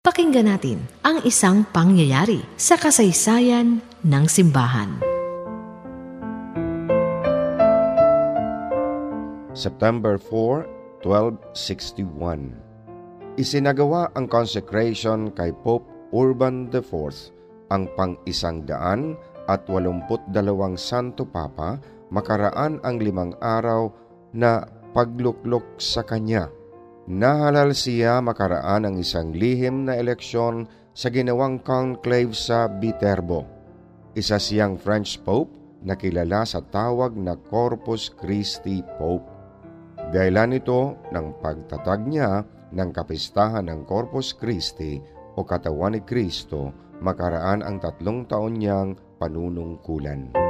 Pakinggan natin ang isang pangyayari sa kasaysayan ng simbahan. September 4, 1261 Isinagawa ang consecration kay Pope Urban IV, ang pang-isang daan at walumput dalawang Santo Papa makaraan ang limang araw na pagluklok sa kanya – Nahalal siya makaraan ang isang lihim na eleksyon sa ginawang conclave sa Viterbo. Isa siyang French Pope na kilala sa tawag na Corpus Christi Pope. Dahilan ito ng pagtatag niya ng kapistahan ng Corpus Christi o katawan ni Kristo makaraan ang tatlong taon niyang panunungkulan.